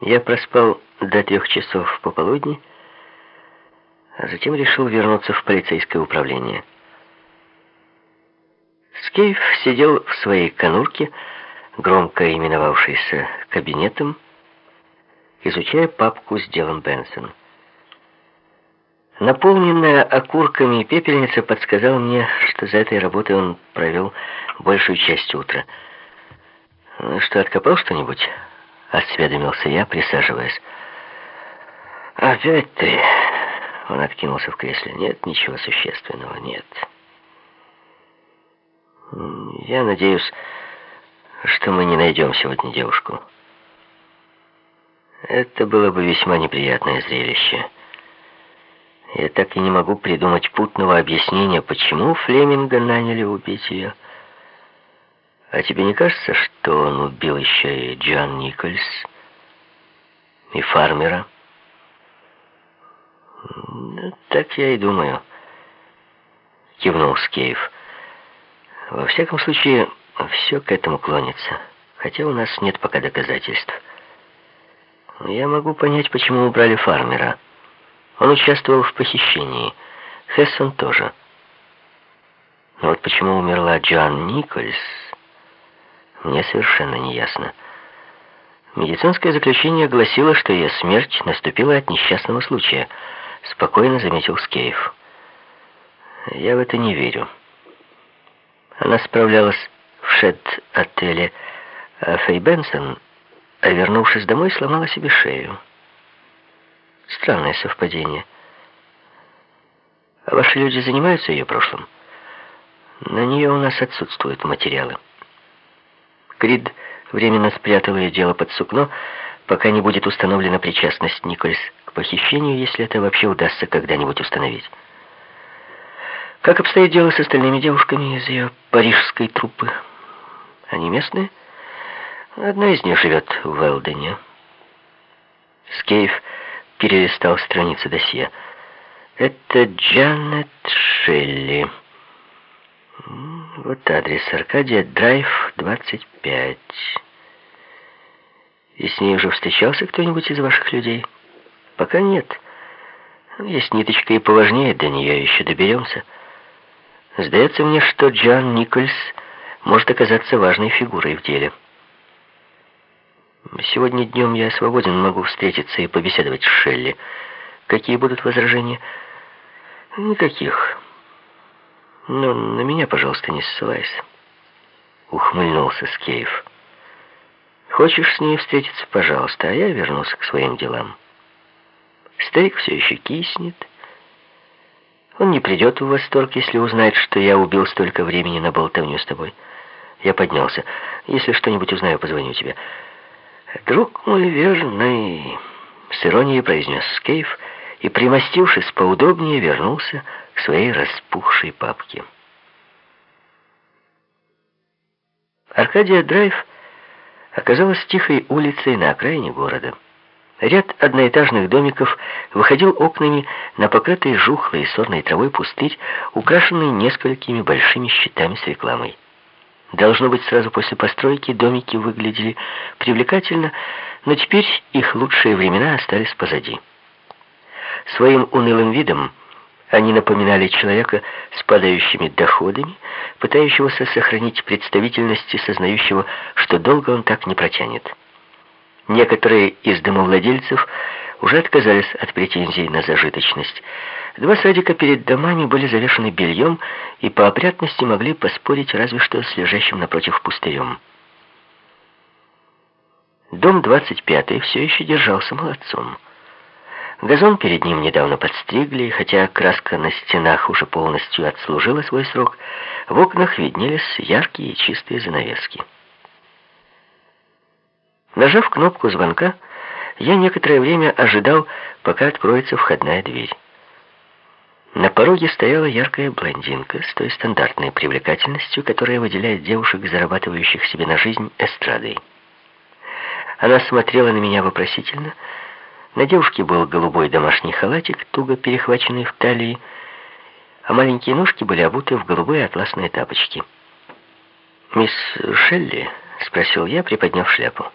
Я проспал до трех часов пополудни, а затем решил вернуться в полицейское управление. Скейф сидел в своей конурке, громко именовавшейся кабинетом, изучая папку с делом Бенсон. Наполненная окурками пепельница подсказала мне, что за этой работой он провел большую часть утра. «Ну что, откопал что-нибудь?» — осведомился я, присаживаясь. «Опять ты...» — он откинулся в кресле. «Нет ничего существенного, нет. Я надеюсь, что мы не найдем сегодня девушку. Это было бы весьма неприятное зрелище». Я так и не могу придумать путного объяснения, почему Флеминга наняли убить ее. А тебе не кажется, что он убил еще и Джон Никольс, и фармера? Да, так я и думаю, кивнул Скейв. Во всяком случае, все к этому клонится, хотя у нас нет пока доказательств. Я могу понять, почему убрали фармера. Он участвовал в похищении. Хессон тоже. Но вот почему умерла Джоан Никольс, мне совершенно не ясно. Медицинское заключение гласило, что ее смерть наступила от несчастного случая, спокойно заметил Скейф. Я в это не верю. Она справлялась в шед-отеле, а Фэй Бенсон, вернувшись домой, сломала себе шею. Странное совпадение. А ваши люди занимаются ее прошлым? На нее у нас отсутствуют материалы. Крид временно спрятал ее дело под сукно, пока не будет установлена причастность Никольс к похищению, если это вообще удастся когда-нибудь установить. Как обстоит дело с остальными девушками из ее парижской труппы? Они местные? Одна из них живет в Велдене. Скейф перелистал страницы досье. Это Джанет Шелли. Вот адрес. Аркадия Драйв, 25. И с ней уже встречался кто-нибудь из ваших людей? Пока нет. Есть ниточка и поважнее, до нее еще доберемся. Сдается мне, что Джан Никольс может оказаться важной фигурой в деле. Сегодня днем я свободен, могу встретиться и побеседовать с Шелли. Какие будут возражения? Никаких. Но на меня, пожалуйста, не ссылайся. Ухмыльнулся Скейф. Хочешь с ней встретиться, пожалуйста, а я вернулся к своим делам. Старик все еще киснет. Он не придет в восторг, если узнает, что я убил столько времени на болтовню с тобой. Я поднялся. Если что-нибудь узнаю, позвоню тебе. «Друг мой верный», — с иронией произнес Скейф, и, примостившись поудобнее, вернулся своей распухшей папке. Аркадия Драйв оказалась тихой улицей на окраине города. Ряд одноэтажных домиков выходил окнами на покрытый жухлой и сорной травой пустырь, украшенный несколькими большими щитами с рекламой. Должно быть, сразу после постройки домики выглядели привлекательно, но теперь их лучшие времена остались позади. Своим унылым видом они напоминали человека с падающими доходами, пытающегося сохранить представительность и сознающего, что долго он так не протянет. Некоторые из домовладельцев уже отказались от претензий на зажиточность. Два садика перед домами были завешаны бельем и по опрятности могли поспорить разве что с лежащим напротив пустырем. Дом 25 все еще держался молодцом. Газон перед ним недавно подстригли, хотя краска на стенах уже полностью отслужила свой срок, в окнах виднелись яркие и чистые занавески. Нажав кнопку звонка, я некоторое время ожидал, пока откроется входная дверь. На пороге стояла яркая блондинка с той стандартной привлекательностью, которая выделяет девушек, зарабатывающих себе на жизнь эстрадой. Она смотрела на меня вопросительно. На девушке был голубой домашний халатик, туго перехваченный в талии, а маленькие ножки были обуты в голубые атласные тапочки. «Мисс Шелли?» — спросил я, приподняв шляпу.